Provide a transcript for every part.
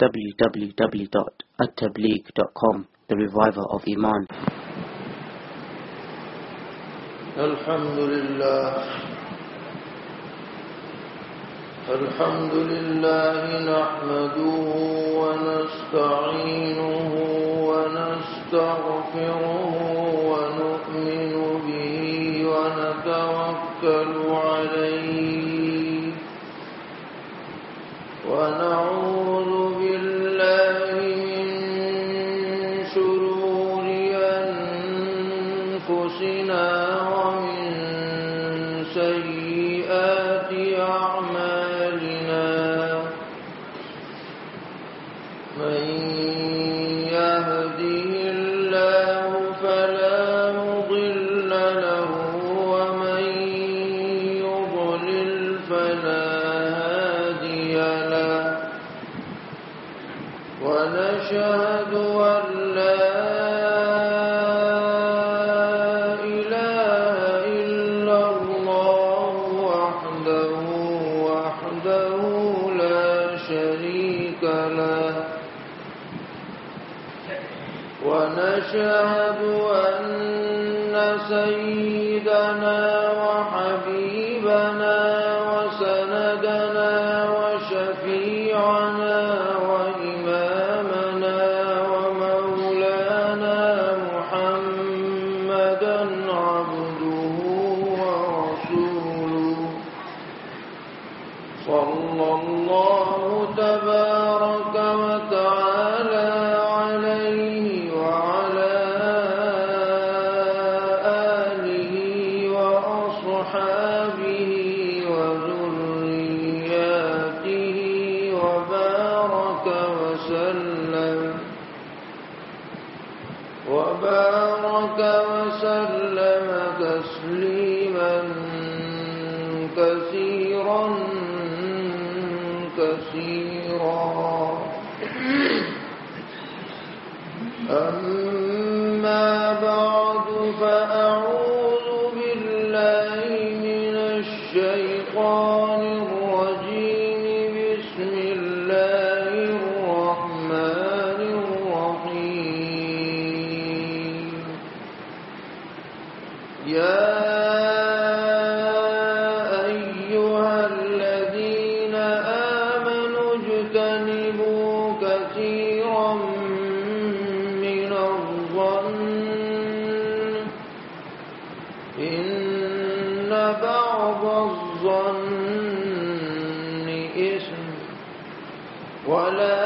www.attableek.com The Reviver of Iman. الحمد لله الحمد لله نحمده ونستعينه ونستغفره ونؤمن به ونتوكل عليه ونعوذ ونشهد أن لا إله إلا الله وحده وحده لا شريك له. ونشهد وسلم. وبارك وسلم تسليما كثيرا كثيرا.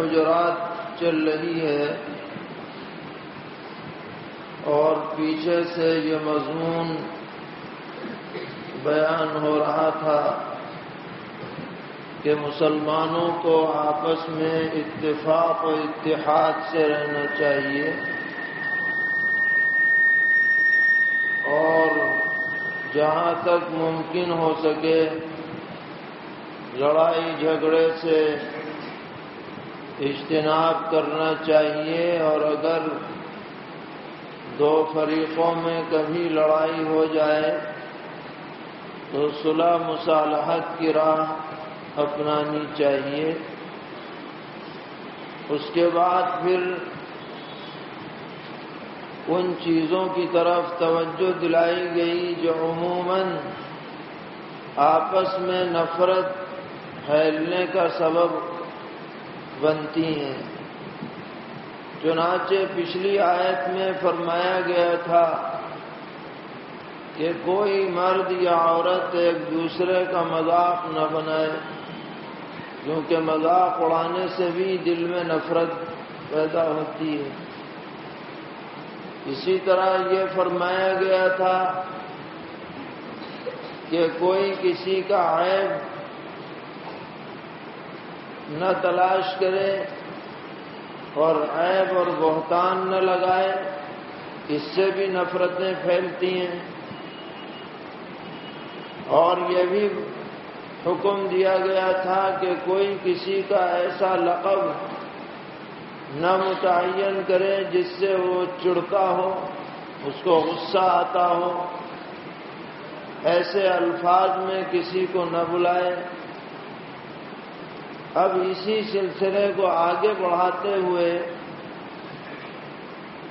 حجرات چل رہی ہے اور پیچھے سے یہ مضمون بیان ہو رہا تھا کہ مسلمانوں کو آپس میں اتفاق و اتحاد سے رہنا چاہیے اور جہاں تک ممکن ہو سکے لڑائی جھگڑے سے اجتناب کرنا چاہیے اور اگر دو فریقوں میں کبھی لڑائی ہو جائے تو صلح مصالحت کی راہ اپنانی چاہیے۔ اس کے بعد پھر ان چیزوں کی طرف توجہ دلائی گئی جو عموماً آپس میں نفرت پھیلنے کا سبب بنتی ہیں۔ چنانچہ پچھلی آیت میں فرمایا گیا تھا کہ کوئی مرد یا عورت ایک دوسرے کا مذاق نہ بنائے، کیونکہ مذاق اڑانے سے بھی دل میں نفرت پیدا ہوتی ہے۔ اسی طرح یہ فرمایا گیا تھا کہ کوئی کسی کا عیب نہ تلاش کرے اور عیب اور بہتان نہ لگائے، اس سے بھی نفرتیں پھیلتی ہیں۔ اور یہ بھی حکم دیا گیا تھا کہ کوئی کسی کا ایسا لقب نہ متعین کرے جس سے وہ چڑتا ہو، اس کو غصہ آتا ہو۔ ایسے الفاظ میں کسی کو نہ بلائے۔ اب اسی سلسلے کو آگے بڑھاتے ہوئے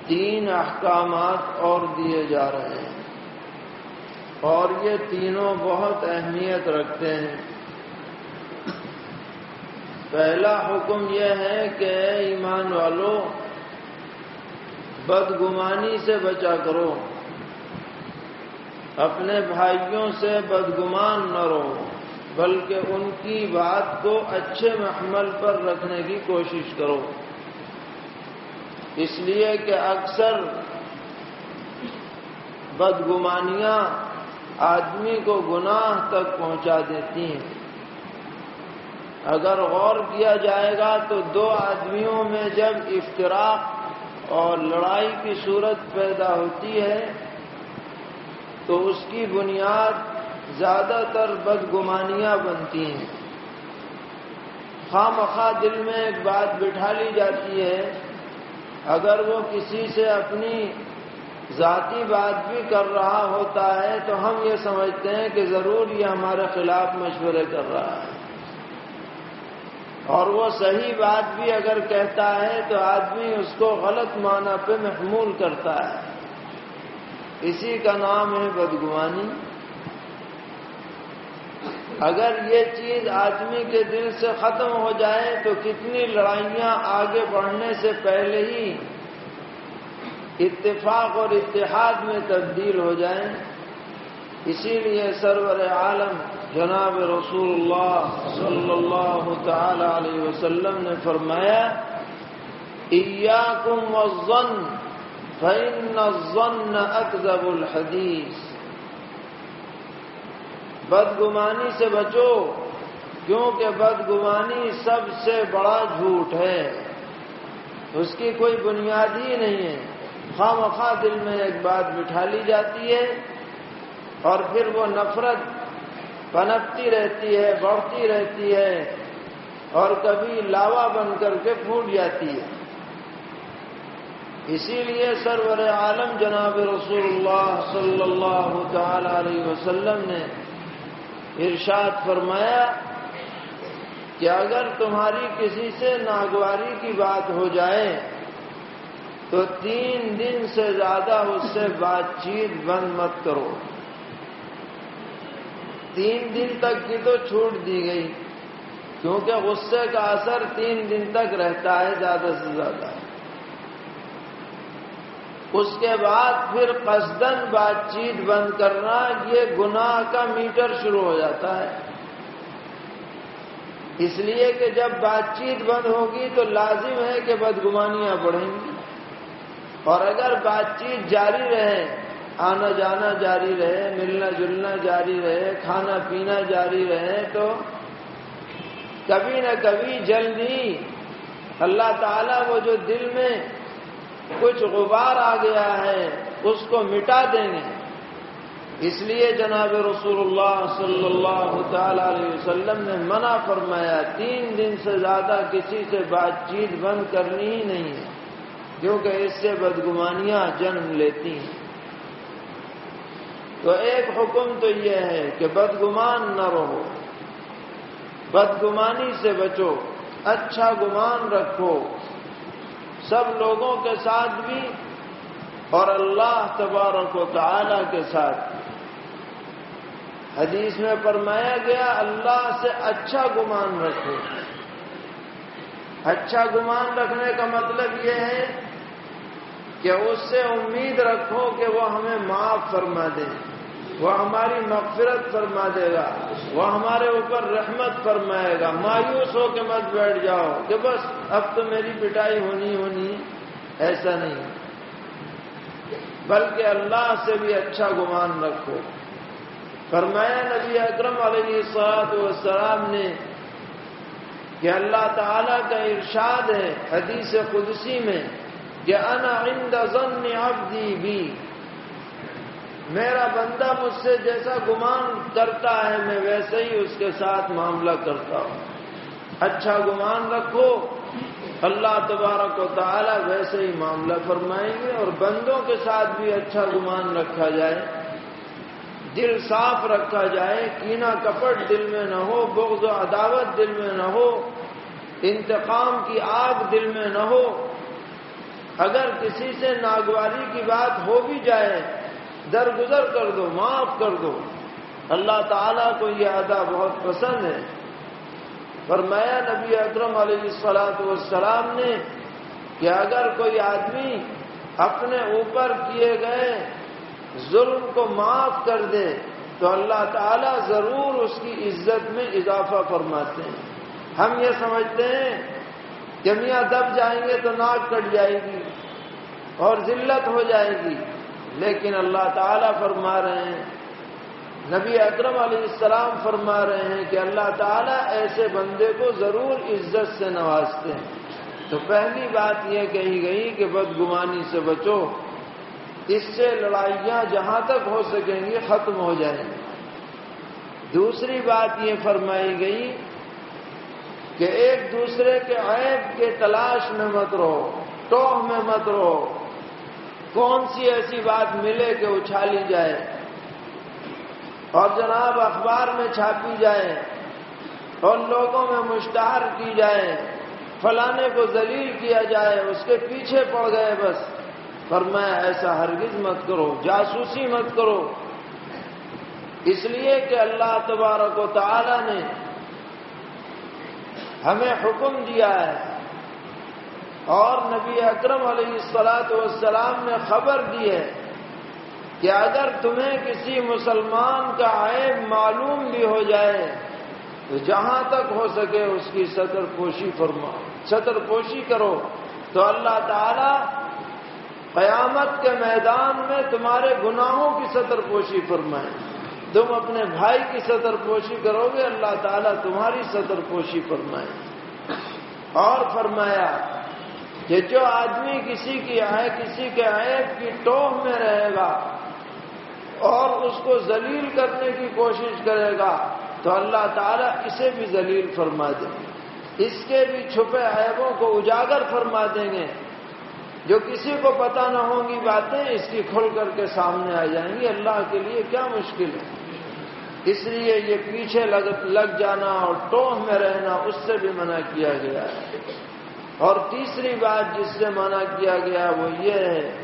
تین احکامات اور دیے جا رہے ہیں۔ اور یہ تینوں بہت اہمیت رکھتے ہیں۔ پہلا حکم یہ ہے کہ ایمان والو، بدگمانی سے بچا کرو۔ اپنے بھائیوں سے بدگمان نہ رہو۔ بلکہ ان کی بات کو اچھے محمل پر رکھنے کی کوشش کرو۔ اس لیے کہ اکثر بدگمانیاں آدمی کو گناہ تک پہنچا دیتی ہیں۔ اگر غور کیا جائے گا تو دو آدمیوں میں جب افطراک اور لڑائی کی صورت پیدا ہوتی ہے تو اس کی بنیاد زیادہ تر بدگمانیاں بنتی ہیں۔ خواہ مخواہ دل میں ایک بات بٹھا لی جاتی ہے، اگر وہ کسی سے اپنی ذاتی بات بھی کر رہا ہوتا ہے، تو ہم یہ سمجھتے ہیں کہ ضرور یہ ہمارے خلاف مشورے کر رہا ہے۔ اور وہ صحیح بات بھی اگر کہتا ہے، تو آدمی اس کو غلط معنی پہ محمول کرتا ہے۔ اسی کا نام ہے بدگوانی اگر یہ چیز آدمی کے دل سے ختم ہو جائے تو کتنی لڑائیاں آگے بڑھنے سے پہلے ہی اتفاق اور اتحاد میں تبدیل ہو جائیں۔ اسی لیے سرور عالم جناب رسول اللہ صلی اللہ تعالی علیہ وسلم نے فرمایا، ایاکم والظن، فإن الظن اکذب الحدیث. بدگمانی سے بچو، کیونکہ بدگمانی سب سے بڑا جھوٹ ہے۔ اس کی کوئی بنیاد ہی نہیں ہے۔ خواہ مخواہ دل میں ایک بات بٹھا لی جاتی ہے اور پھر وہ نفرت پنپتی رہتی ہے، بڑھتی رہتی ہے اور کبھی لاوا بن کر کے پھوٹ جاتی ہے۔ اسی لیے سرور عالم جناب رسول اللہ صلی اللہ تعالی علیہ وسلم نے ارشاد فرمایا کہ اگر تمہاری کسی سے ناگواری کی بات ہو جائے تو تین دن سے زیادہ اس سے بات چیت بند مت کرو۔ تین دن تک کی تو چھوٹ دی گئی، کیونکہ غصے کا اثر تین دن تک رہتا ہے زیادہ سے زیادہ۔ اس کے بعد پھر قصدن بات چیت بند کرنا، یہ گناہ کا میٹر شروع ہو جاتا ہے۔ اس لیے کہ جب بات چیت بند ہوگی تو لازم ہے کہ بدگمانیاں بڑھیں گی۔ اور اگر بات چیت جاری رہے، آنا جانا جاری رہے، ملنا جلنا جاری رہے، کھانا پینا جاری رہے، تو کبھی نہ کبھی جلدی اللہ تعالیٰ وہ جو دل میں کچھ غبار آ گیا ہے، اس کو مٹا دیں گے اس لیے جناب رسول اللہ صلی اللہ تعالی علیہ وسلم نے منع فرمایا، تین دن سے زیادہ کسی سے بات چیت بند کرنی ہی نہیں ہے، کیونکہ اس سے بدگمانیاں جنم لیتی ہیں۔ تو ایک حکم تو یہ ہے کہ بدگمان نہ رہو، بدگمانی سے بچو اچھا گمان رکھو۔ سب لوگوں کے ساتھ بھی اور اللہ تبارک و تعالی کے ساتھ حدیث میں فرمایا گیا، اللہ سے اچھا گمان رکھو۔ اچھا گمان رکھنے کا مطلب یہ ہے کہ اس سے امید رکھو کہ وہ ہمیں معاف فرما دے۔ وہ ہماری مغفرت فرما دے گا، وہ ہمارے اوپر رحمت فرمائے گا۔ مایوس ہو کے مت بیٹھ جاؤ کہ بس اب تو میری پٹائی ہونی ہونی، ایسا نہیں۔ بلکہ اللہ سے بھی اچھا گمان رکھو۔ فرمایا نبی اکرم علیہ سعد والسلام نے کہ اللہ تعالی کا ارشاد ہے حدیث قدسی میں کہ انا عند ظن عبدی بھی میرا بندہ مجھ سے جیسا گمان کرتا ہے، میں ویسے ہی اس کے ساتھ معاملہ کرتا ہوں۔ اچھا گمان رکھو۔ اللہ تبارک و تعالی ویسے ہی معاملہ فرمائیں گے اور بندوں کے ساتھ بھی اچھا گمان رکھا جائے۔ دل صاف رکھا جائے۔ کینا کپٹ دل میں نہ ہو، بغض و عداوت دل میں نہ ہو۔ انتقام کی آگ دل میں نہ ہو۔ اگر کسی سے ناگواری کی بات ہو بھی جائے درگزر کر دو، معاف کر دو۔ اللہ تعالیٰ کو یہ ادا بہت پسند ہے۔ فرمایا نبی اکرم علیہ السلاط والسلام نے کہ اگر کوئی آدمی اپنے اوپر کیے گئے ظلم کو معاف کر دے، تو اللہ تعالیٰ ضرور اس کی عزت میں اضافہ فرماتے ہیں۔ ہم یہ سمجھتے ہیں کہ میاں دب جائیں گے تو ناک کٹ جائے گی اور ذلت ہو جائے گی۔ لیکن اللہ تعالیٰ فرما رہے ہیں، نبی اکرم علیہ السلام فرما رہے ہیں کہ اللہ تعالیٰ ایسے بندے کو ضرور عزت سے نوازتے ہیں۔ تو پہلی بات یہ کہی گئی کہ بدگمانی سے بچو، اس سے لڑائیاں جہاں تک ہو سکیں گی ختم ہو جائیں گی۔ دوسری بات یہ فرمائی گئی کہ ایک دوسرے کے عیب کے تلاش میں مت رہو، ٹوہ میں مت رہو۔ کون سی ایسی بات ملے کہ اچھالی جائے اور جناب اخبار میں چھاپی جائے اور لوگوں میں مشتہر کی جائے، فلانے کو ذلیل کیا جائے، اس کے پیچھے پڑ گئے بس۔ پر میں ایسا ہرگز مت کرو، جاسوسی مت کرو۔ اس لیے کہ اللہ تبارک و تعالی نے ہمیں حکم دیا ہے۔ اور نبی اکرم علیہ السلاط والسلام نے خبر دی ہے کہ اگر تمہیں کسی مسلمان کا عیب معلوم بھی ہو جائے، تو جہاں تک ہو سکے اس کی سطر پوشی فرما سطر پوشی کرو۔ تو اللہ تعالی قیامت کے میدان میں تمہارے گناہوں کی سطر پوشی فرمائیں تم اپنے بھائی کی سطر پوشی کرو گے، اللہ تعالیٰ تمہاری سطر پوشی فرمائے۔ اور فرمایا کہ جو آدمی کسی کی آئے کسی کے عیب کی ٹوہ میں رہے گا اور اس کو ذلیل کرنے کی کوشش کرے گا، تو اللہ تعالیٰ اسے بھی ذلیل فرما دیں گے اس کے بھی چھپے عیبوں کو اجاگر فرما دیں گے۔ جو کسی کو پتا نہ ہوں گی باتیں اس کی کھل کر کے سامنے آ جائیں گی۔ اللہ کے لیے کیا مشکل ہے؟ اس لیے یہ پیچھے لگ لگ جانا اور ٹوہ میں رہنا، اس سے بھی منع کیا گیا ہے۔ اور تیسری بات جس سے منع کیا گیا وہ یہ ہے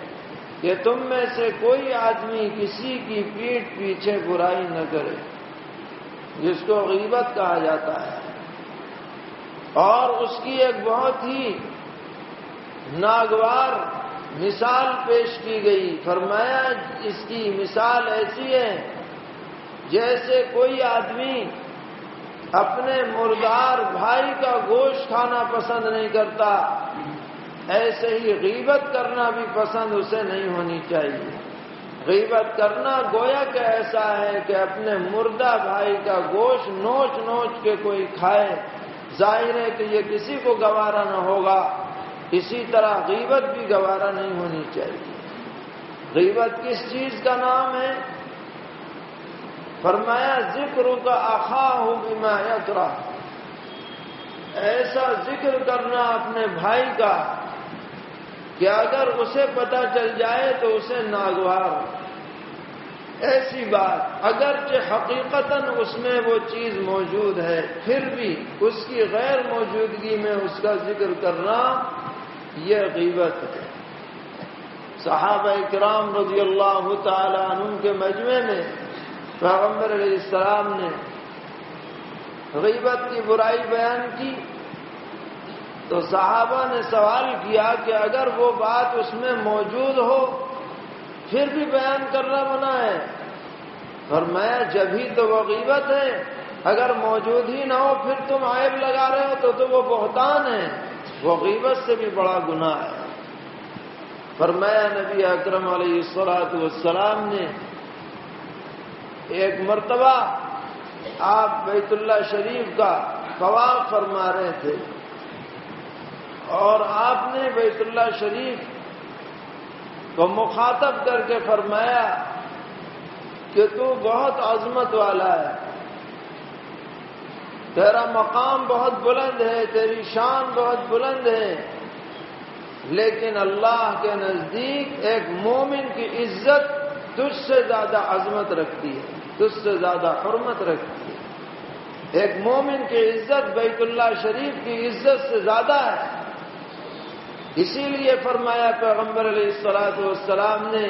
کہ تم میں سے کوئی آدمی کسی کی پیٹ پیچھے برائی نہ کرے، جس کو غیبت کہا جاتا ہے۔ اور اس کی ایک بہت ہی ناگوار مثال پیش کی گئی۔ فرمایا، اس کی مثال ایسی ہے، جیسے کوئی آدمی اپنے مردار بھائی کا گوشت کھانا پسند نہیں کرتا۔ ایسے ہی غیبت کرنا بھی پسند اسے نہیں ہونی چاہیے۔ غیبت کرنا گویا کہ ایسا ہے کہ اپنے مردہ بھائی کا گوشت نوچ نوچ کے کوئی کھائے۔ ظاہر ہے کہ یہ کسی کو گوارا نہ ہوگا۔ اسی طرح غیبت بھی گوارا نہیں ہونی چاہیے۔ غیبت کس چیز کا نام ہے؟ فرمایا، ذکر کا آخا ہو بیما یاترا ایسا ذکر کرنا اپنے بھائی کا کہ اگر اسے پتا چل جائے تو اسے ناگوار ایسی بات، اگرچہ حقیقت اس میں وہ چیز موجود ہے، پھر بھی اس کی غیر موجودگی میں اس کا ذکر کرنا یہ غیبت ہے۔ صحابہ کرام رضی اللہ تعالی عنہ کے مجمع میں پیغمبر علیہ السلام نے غیبت کی برائی بیان کی تو صحابہ نے سوال کیا کہ اگر وہ بات اس میں موجود ہو، پھر بھی بیان کرنا بنا ہے۔ فرمایا، جب ہی تو وہ غیبت ہے، اگر موجود ہی نہ ہو، پھر تم عائب لگا رہے ہو تو تو وہ بہتان ہے۔ وہ غیبت سے بھی بڑا گناہ ہے۔ فرمایا، نبی اکرم علیہ السلاط والسلام نے ایک مرتبہ آپ بیت اللہ شریف کا قواف فرما رہے تھے اور آپ نے بیت اللہ شریف کو مخاطب کر کے فرمایا کہ تو بہت عظمت والا ہے، تیرا مقام بہت بلند ہے، تیری شان بہت بلند ہے، لیکن اللہ کے نزدیک ایک مومن کی عزت تجھ سے زیادہ عظمت رکھتی ہے۔ تجھ سے زیادہ حرمت رکھتی ہے۔ ایک مومن کی عزت بیت اللہ شریف کی عزت سے زیادہ ہے۔ اسی لیے فرمایا پیغمبر علیہ السلاط والسلام نے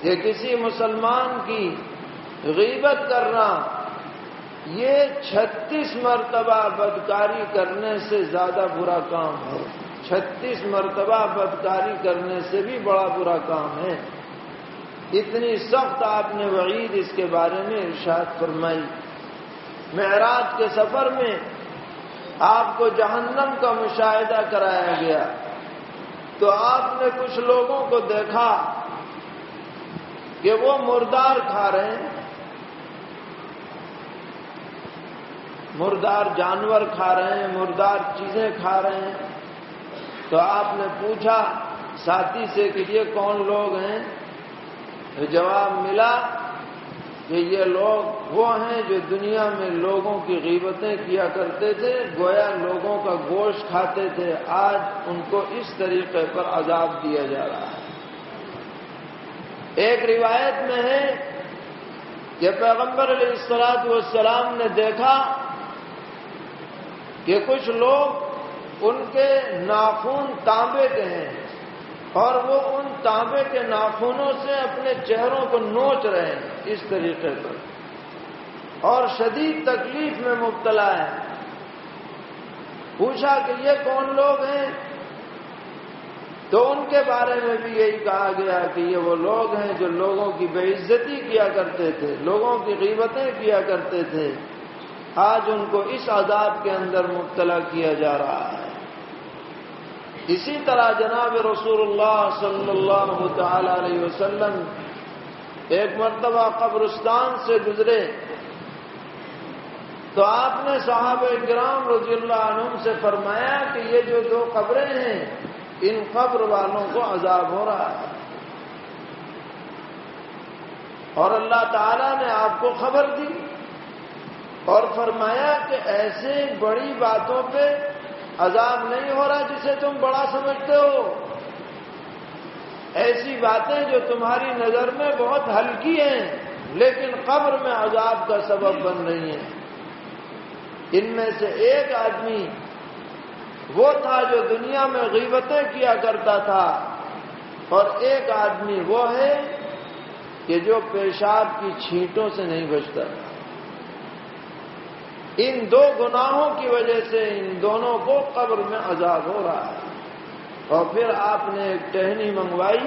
کہ کسی مسلمان کی غیبت کرنا، یہ چھتیس مرتبہ بدکاری کرنے سے زیادہ برا کام ہے۔ چھتیس مرتبہ بدکاری کرنے سے بھی بڑا برا کام ہے۔ اتنی سخت آپ نے وعید اس کے بارے میں ارشاد فرمائی۔ معراج کے سفر میں آپ کو جہنم کا مشاہدہ کرایا گیا۔ تو آپ نے کچھ لوگوں کو دیکھا کہ وہ مردار کھا رہے ہیں۔ مردار جانور کھا رہے ہیں، مردار چیزیں کھا رہے ہیں۔ تو آپ نے پوچھا، ساتھی سے کہ یہ کون لوگ ہیں؟ جواب ملا کہ یہ لوگ وہ ہیں جو دنیا میں لوگوں کی غیبتیں کیا کرتے تھے، گویا لوگوں کا گوشت کھاتے تھے۔ آج ان کو اس طریقے پر عذاب دیا جا رہا ہے۔ ایک روایت میں ہے کہ پیغمبر علیہ السلاط والسلام نے دیکھا کہ کچھ لوگ ان کے ناخون تانبے کے ہیں۔ اور وہ ان تانبے کے ناخونوں سے اپنے چہروں کو نوچ رہے ہیں اس طریقے پر۔ اور شدید تکلیف میں مبتلا ہے۔ پوچھا کہ یہ کون لوگ ہیں؟ تو ان کے بارے میں بھی یہی کہا گیا کہ یہ وہ لوگ ہیں جو لوگوں کی بے عزتی کیا کرتے تھے، لوگوں کی غیبتیں کیا کرتے تھے۔ آج ان کو اس عذاب کے اندر مبتلا کیا جا رہا ہے۔ اسی طرح جناب رسول اللہ صلی اللہ تعالی علیہ وسلم ایک مرتبہ قبرستان سے گزرے تو آپ نے صحابہ کرام رضی اللہ عنہ سے فرمایا کہ یہ جو دو قبریں ہیں، ان قبر والوں کو عذاب ہو رہا ہے۔ اور اللہ تعالی نے آپ کو خبر دی اور فرمایا کہ ایسے بڑی باتوں پہ عذاب نہیں ہو رہا جسے تم بڑا سمجھتے ہو۔ ایسی باتیں جو تمہاری نظر میں بہت ہلکی ہیں، لیکن قبر میں عذاب کا سبب بن رہی ہیں۔ ان میں سے ایک آدمی وہ تھا جو دنیا میں غیبتیں کیا کرتا تھا، اور ایک آدمی وہ ہے کہ جو پیشاب کی چھینٹوں سے نہیں بچتا۔ ان دو گناہوں کی وجہ سے ان دونوں کو قبر میں عذاب ہو رہا ہے۔ اور پھر آپ نے ایک ٹہنی منگوائی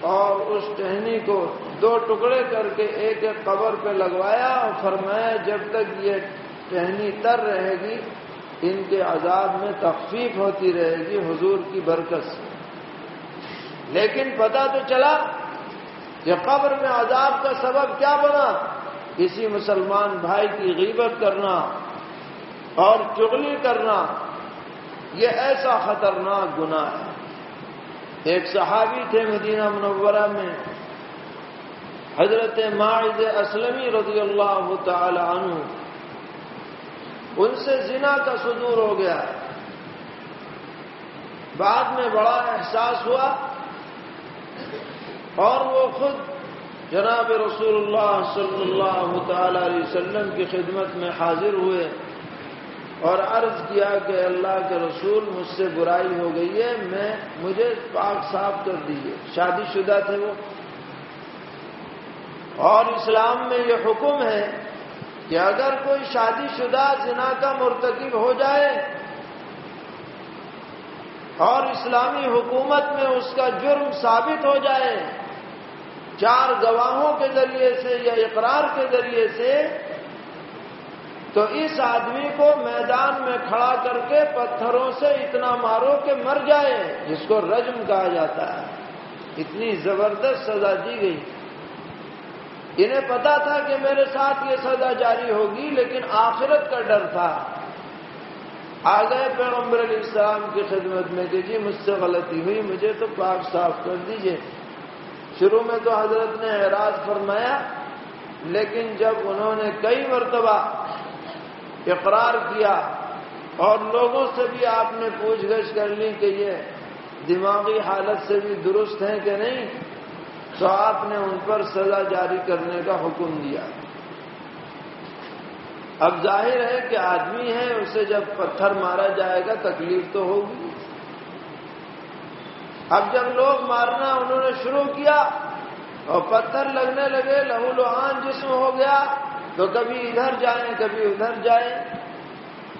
اور اس ٹہنی کو دو ٹکڑے کر کے ایک ایک قبر پہ لگوایا اور فرمایا جب تک یہ ٹہنی تر رہے گی، ان کے عذاب میں تخفیف ہوتی رہے گی، حضور کی برکت سے۔ لیکن پتہ تو چلا کہ قبر میں عذاب کا سبب کیا بنا۔ کسی مسلمان بھائی کی غیبت کرنا اور چغلی کرنا، یہ ایسا خطرناک گناہ ہے۔ ایک صحابی تھے مدینہ منورہ میں، حضرت معاذ اسلمی رضی اللہ تعالی عنہ، ان سے زنا کا صدور ہو گیا۔ بعد میں بڑا احساس ہوا اور وہ خود جناب رسول اللہ صلی اللہ تعالی علیہ وسلم کی خدمت میں حاضر ہوئے اور عرض کیا کہ اللہ کے رسول مجھ سے برائی ہو گئی ہے، میں مجھے پاک صاف کر دیجیے شادی شدہ تھے وہ۔ اور اسلام میں یہ حکم ہے کہ اگر کوئی شادی شدہ زنا کا مرتکب ہو جائے اور اسلامی حکومت میں اس کا جرم ثابت ہو جائے چار گواہوں کے ذریعے سے یا اقرار کے ذریعے سے تو اس آدمی کو میدان میں کھڑا کر کے پتھروں سے اتنا مارو کہ مر جائے، جس کو رجم کہا جاتا ہے۔ اتنی زبردست سزا دی گئی۔ انہیں پتا تھا کہ میرے ساتھ یہ سزا جاری ہوگی، لیکن آخرت کا ڈر تھا۔ آ گئے پیغمبر علیہ السلام کی خدمت میں کہ جی مجھ سے غلطی ہوئی، مجھے تو پاک صاف کر دیجیے۔ شروع میں تو حضرت نے اعراض فرمایا، لیکن جب انہوں نے کئی مرتبہ اقرار کیا اور لوگوں سے بھی آپ نے پوچھ گچھ کر لی کہ یہ دماغی حالت سے بھی درست ہیں کہ نہیں، تو آپ نے ان پر سزا جاری کرنے کا حکم دیا۔ اب ظاہر ہے کہ آدمی ہے، اسے جب پتھر مارا جائے گا تکلیف تو ہوگی۔ اب جب لوگ مارنا انہوں نے شروع کیا اور پتھر لگنے لگے، لہو لوہان جسم ہو گیا، تو کبھی ادھر جائیں، کبھی ادھر جائیں۔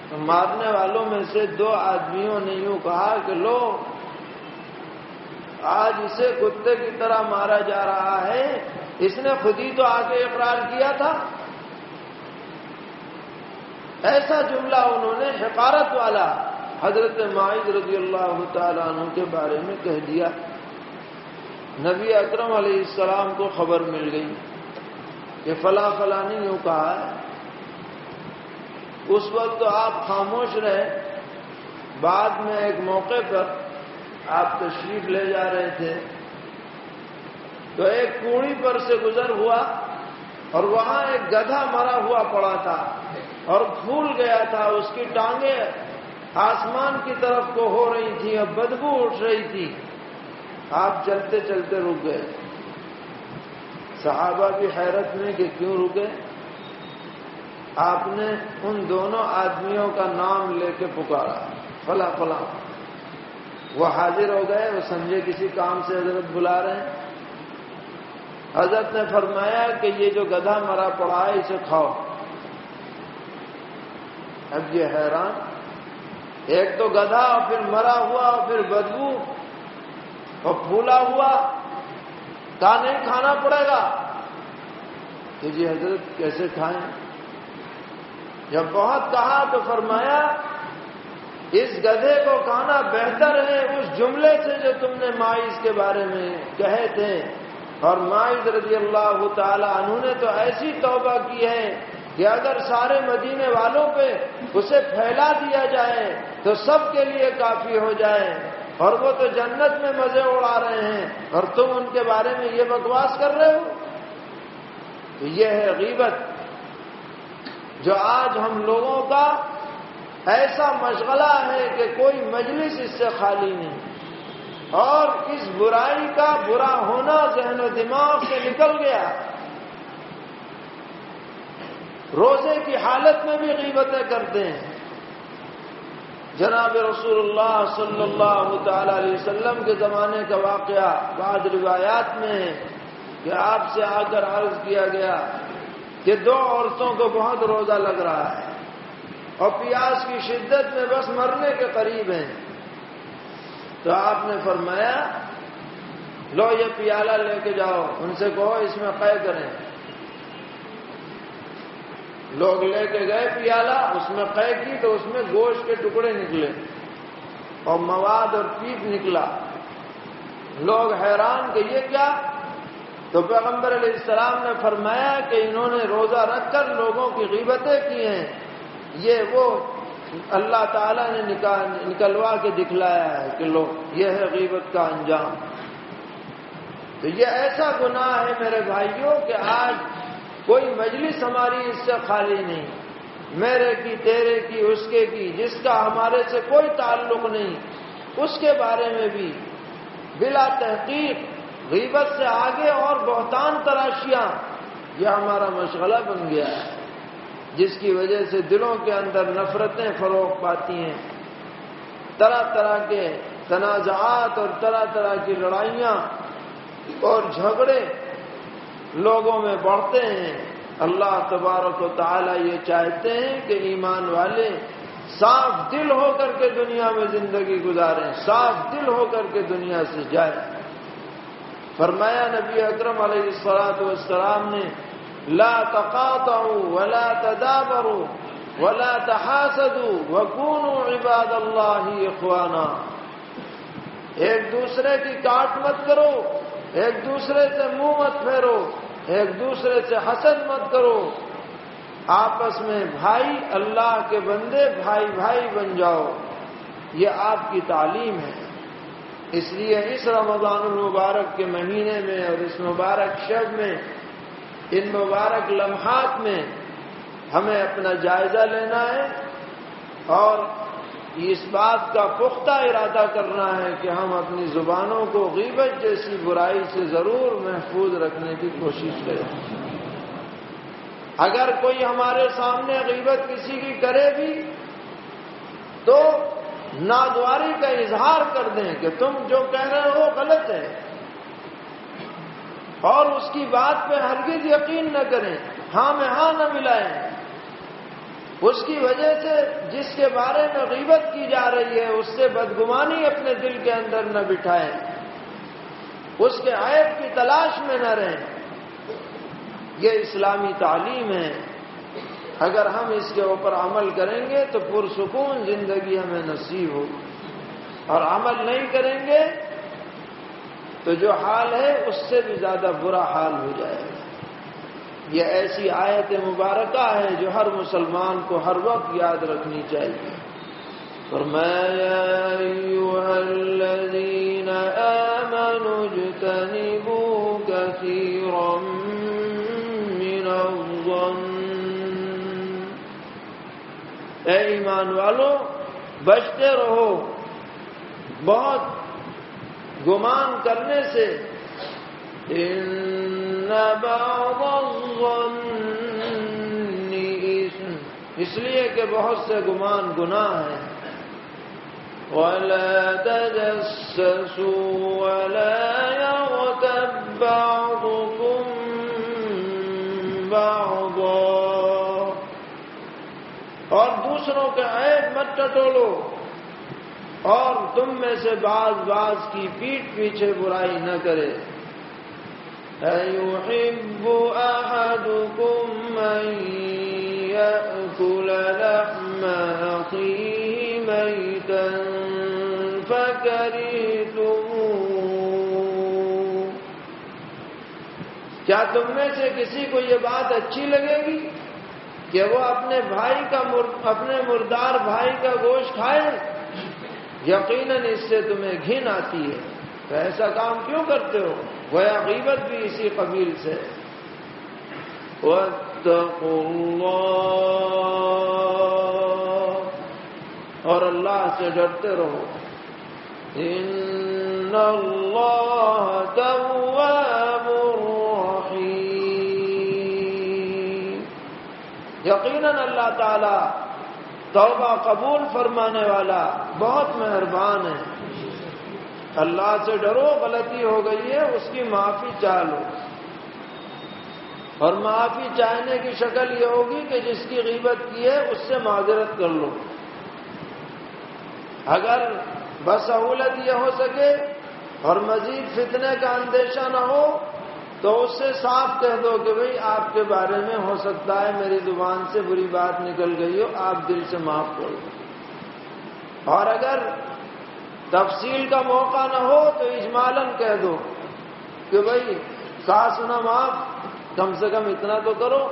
تو مارنے والوں میں سے دو آدمیوں نے یوں کہا کہ لو، آج اسے کتے کی طرح مارا جا رہا ہے۔ اس نے خود ہی تو آگے اقرار کیا تھا۔ ایسا جملہ انہوں نے حقارت والا حضرت معاذ رضی اللہ تعالیٰ عنہ کے بارے میں کہہ دیا۔ نبی اکرم علیہ السلام کو خبر مل گئی کہ فلاں فلاں نے یوں کہا ہے۔ اس وقت تو آپ خاموش رہے۔ بعد میں ایک موقع پر آپ تشریف لے جا رہے تھے۔ تو ایک کوڑی پر سے گزر ہوا اور وہاں ایک گدھا مرا ہوا پڑا تھا اور پھول گیا تھا، اس کی ٹانگیں آسمان کی طرف کو ہو رہی تھی اور بدبو اٹھ رہی تھی۔ آپ چلتے چلتے رک گئے۔ صحابہ بھی حیرت میں کہ کیوں رکے آپ نے ان دونوں آدمیوں کا نام لے کے پکارا۔ فلا فلا وہ حاضر ہو گئے، وہ سمجھے کسی کام سے حضرت بلا رہے ہیں۔ حضرت نے فرمایا کہ یہ جو گدھا مرا پڑا ہے، اسے کھاؤ۔ اب یہ حیران ایک تو گدھا اور پھر مرا ہوا اور پھر بدبو، اور پھولا ہوا۔ کہا نہیں کھانا پڑے گا۔ کہ جی حضرت کیسے کھائیں؟ جب بہت کہا تو فرمایا، اس گدھے کو کھانا بہتر ہے اس جملے سے جو تم نے مائز کے بارے میں کہے تھے۔ اور مائز رضی اللہ تعالی عنہ نے تو ایسی توبہ کی ہے کہ اگر سارے مدینے والوں پہ اسے پھیلا دیا جائے تو سب کے لیے کافی ہو جائے اور وہ تو جنت میں مزے اڑا رہے ہیں اور تم ان کے بارے میں یہ بکواس کر رہے ہو؟ یہ ہے غیبت جو آج ہم لوگوں کا ایسا مشغلہ ہے کہ کوئی مجلس اس سے خالی نہیں۔ اور اس برائی کا برا ہونا ذہن و دماغ سے نکل گیا۔ روزے کی حالت میں بھی غیبتیں کرتے ہیں۔ جناب رسول اللہ صلی اللہ تعالی علیہ وسلم کے زمانے کا واقعہ بعض روایات میں ہے کہ آپ سے آ کر عرض کیا گیا کہ دو عورتوں کو بہت روزہ لگ رہا ہے اور پیاس کی شدت میں بس مرنے کے قریب ہیں۔ تو آپ نے فرمایا، لو یہ پیالہ لے کے جاؤ، ان سے کہو اس میں قے کریں۔ لوگ لے کے گئے پیالہ، اس میں قے کی تو اس میں گوشت کے ٹکڑے نکلے۔ اور مواد اور پیپ نکلا۔ لوگ حیران کہ یہ کیا؟ تو پیغمبر علیہ السلام نے فرمایا کہ انہوں نے روزہ رکھ کر لوگوں کی غیبتیں کی ہیں۔ یہ وہ اللہ تعالی نے نکلوا کے دکھلایا ہے کہ لوگ، یہ ہے غیبت کا انجام۔ تو یہ ایسا گناہ ہے میرے بھائیوں کہ آج کوئی مجلس ہماری اس سے خالی نہیں۔ میرے کی، تیرے کی، اس کے کی، جس کا ہمارے سے کوئی تعلق نہیں۔ اس کے بارے میں بھی بلا تحقیق، غیبت سے آگے اور بہتان تراشیاں۔ یہ ہمارا مشغلہ بن گیا ہے، جس کی وجہ سے دلوں کے اندر نفرتیں فروغ پاتی ہیں۔ طرح طرح کے تنازعات اور طرح طرح کی لڑائیاں اور جھگڑے لوگوں میں بڑھتے ہیں۔ اللہ تبارک و تعالی یہ چاہتے ہیں کہ ایمان والے صاف دل ہو کر کے دنیا میں زندگی گزاریں، صاف دل ہو کر کے دنیا سے جائیں۔ فرمایا نبی اکرم علیہ السلاۃ والسلام نے، لا تقاطعوا ولا تدابروا ولا تحاسدوا وكونوا عباد اللہ اخوانا۔ ایک دوسرے کی کاٹ مت کرو۔ ایک دوسرے سے منہ مت پھیرو، ایک دوسرے سے حسد مت کرو۔ آپس میں بھائی اللہ کے بندے بھائی بھائی بن جاؤ۔ یہ آپ کی تعلیم ہے۔ اس لیے اس رمضان المبارک کے مہینے میں اور اس مبارک شب میں، ان مبارک لمحات میں ہمیں اپنا جائزہ لینا ہے اور اس بات کا پختہ ارادہ کرنا ہے کہ ہم اپنی زبانوں کو غیبت جیسی برائی سے ضرور محفوظ رکھنے کی کوشش کریں۔ اگر کوئی ہمارے سامنے غیبت کسی کی کرے بھی، تو نادواری کا اظہار کر دیں کہ تم جو کہہ رہے ہو غلط ہے۔ اور اس کی بات پہ ہرگز یقین نہ کریں ہاں میں ہاں نہ ملائیں۔ اس کی وجہ سے جس کے بارے میں غیبت کی جا رہی ہے، اس سے بدگمانی اپنے دل کے اندر نہ بٹھائیں۔ اس کے عیب کی تلاش میں نہ رہیں۔ یہ اسلامی تعلیم ہے۔ اگر ہم اس کے اوپر عمل کریں گے تو پرسکون زندگی ہمیں نصیب ہو۔ اور عمل نہیں کریں گے تو جو حال ہے، اس سے بھی زیادہ برا حال ہو جائے۔ گا یہ ایسی آیت مبارکہ ہے جو ہر مسلمان کو ہر وقت یاد رکھنی چاہیے۔ اے ایمان والو، بچتے رہو۔ بہت گمان کرنے سے۔ ان اس لیے کہ بہت سے گمان گناہ ہیں۔ ولا تجسسوا ولا يغتب بعضكم بعضا۔ اور دوسروں کے عیب مت ٹٹولو۔ اور تم میں سے باز باز کی پیٹ پیچھے برائی نہ کرے۔ أيحب أحدكم أن يأكل لحم أخيه ميتا فكرهتموه. کیا تم میں سے کسی کو یہ بات اچھی لگے گی کہ وہ اپنے بھائی کا اپنے مردار بھائی کا گوشت کھائے؟ یقیناً اس سے تمہیں گھن آتی ہے. تو ایسا کام کیوں کرتے ہو؟ گویا غیبت بھی اسی قبیل سے۔ اور اللہ سے ڈرتے رہو۔ ان اللہ تواب رحیم یقیناً اللہ تعالی توبہ قبول فرمانے والا بہت مہربان ہے۔ اللہ سے ڈرو، غلطی ہو گئی ہے، اس کی معافی چاہ لو۔ اور معافی چاہنے کی شکل یہ ہوگی کہ جس کی غیبت کی ہے، اس سے معذرت کر لو۔ اگر بسہولت یہ ہو سکے اور مزید فتنے کا اندیشہ نہ ہو، تو اس سے صاف کہہ دو کہ بھئی، آپ کے بارے میں ہو سکتا ہے، میری زبان سے بری بات نکل گئی ہو، آپ دل سے معاف کر دو۔ اور اگر تفصیل کا موقع نہ ہو تو اجمالن کہہ دو کہ بھائی کہا سنا معاف، کم سے کم اتنا تو کرو۔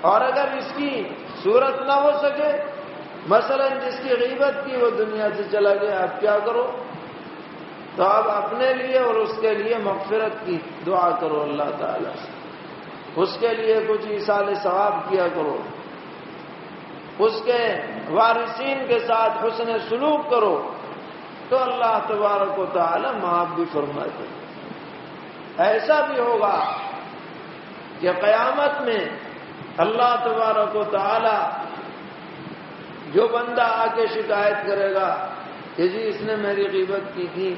اور اگر اس کی صورت نہ ہو سکے، مثلا جس کی غیبت کی وہ دنیا سے چلا گیا آپ کیا کرو؟ تو آپ اپنے لیے اور اس کے لیے مغفرت کی دعا کرو اللہ تعالی سے۔ اس کے لیے کچھ اشال ثواب کیا کرو۔ اس کے وارثین کے ساتھ حسن سلوک کرو۔ تو اللہ تبارک و تعالی معاف بھی فرما دے ایسا بھی ہوگا کہ قیامت میں اللہ تبارک و تعالی جو بندہ آ کے شکایت کرے گا کہ جی اس نے میری غیبت کی تھی،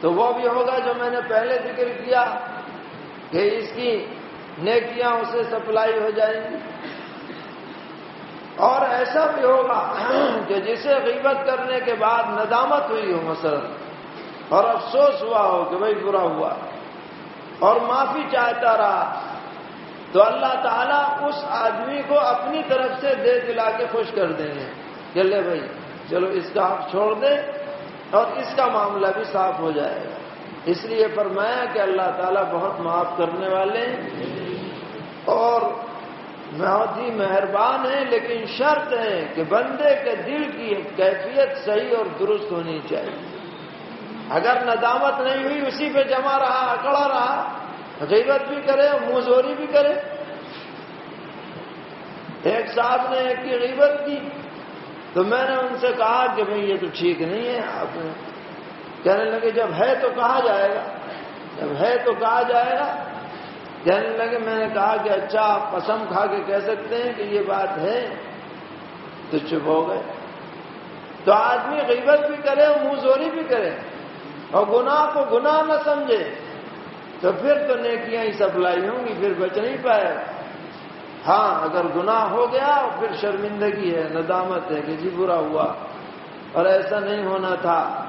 تو وہ بھی ہوگا جو میں نے پہلے ذکر کیا کہ اس کی نیکیاں اسے سپلائی ہو جائیں گی۔ اور ایسا بھی ہوگا کہ جسے غیبت کرنے کے بعد ندامت ہوئی ہو مثلا، اور افسوس ہوا ہو کہ بھائی برا ہوا۔ اور معافی چاہتا رہا۔ تو اللہ تعالیٰ اس آدمی کو اپنی طرف سے دے دلا کے خوش کر دیں گے۔ کہ لے بھائی چلو اس کا حق چھوڑ دے اور اس کا معاملہ بھی صاف ہو جائے گا۔ اس لیے فرمایا کہ اللہ تعالیٰ بہت معاف کرنے والے ہیں۔ اور بہت ہی مہربان ہیں، لیکن شرط ہے کہ بندے کے دل کی کیفیت صحیح اور درست ہونی چاہیے۔ اگر ندامت نہیں ہوئی، اسی پہ جمع رہا، اکڑا رہا، غیبت بھی کرے اور منہ بھی کرے۔ ایک صاحب نے ایک کی غیبت کی، تو میں نے ان سے کہا کہ بھئی یہ تو ٹھیک نہیں ہے، آپ نے کہنے لگے جب ہے تو کہا جائے گا۔ جب ہے تو کہا جائے گا۔ کہنے لگے، میں نے کہا کہ اچھا آپ قسم کھا کے کہہ سکتے ہیں کہ یہ بات ہے۔ تو چپ ہو گئے۔ تو آدمی غیبت بھی کرے اور منہ زوری بھی کرے اور گناہ کو گناہ نہ سمجھے۔ تو پھر تو نیکیاں ہی سپلائی ہوں گی، پھر بچ نہیں پائے ہاں اگر گناہ ہو گیا، پھر شرمندگی ہے، ندامت ہے کہ جی برا ہوا۔ اور ایسا نہیں ہونا تھا۔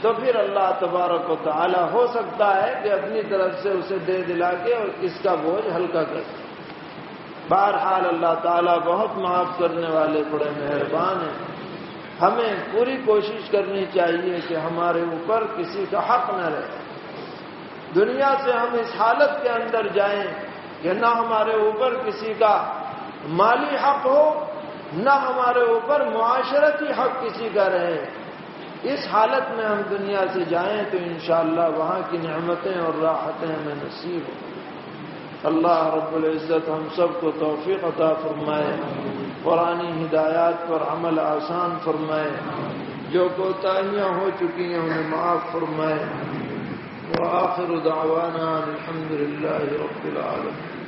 تو پھر اللہ تبارک و تعالی ہو سکتا ہے کہ اپنی طرف سے اسے دے دلا کے اور اس کا بوجھ ہلکا کر بہرحال اللہ تعالیٰ بہت معاف کرنے والے بڑے مہربان ہیں۔ ہمیں پوری کوشش کرنی چاہیے کہ ہمارے اوپر کسی کا حق نہ رہے۔ دنیا سے ہم اس حالت کے اندر جائیں کہ نہ ہمارے اوپر کسی کا مالی حق ہو، نہ ہمارے اوپر معاشرتی حق کسی کا رہے۔ اس حالت میں ہم دنیا سے جائیں تو انشاءاللہ وہاں کی نعمتیں اور راحتیں ہمیں نصیب ہوں اللہ رب العزت ہم سب کو توفیق عطا فرمائے قرآنی ہدایات پر عمل آسان فرمائے، جو کوتاہیاں ہو چکی ہیں انہیں معاف فرمائے۔ وآخر دعوانا الحمد لله رب العالمين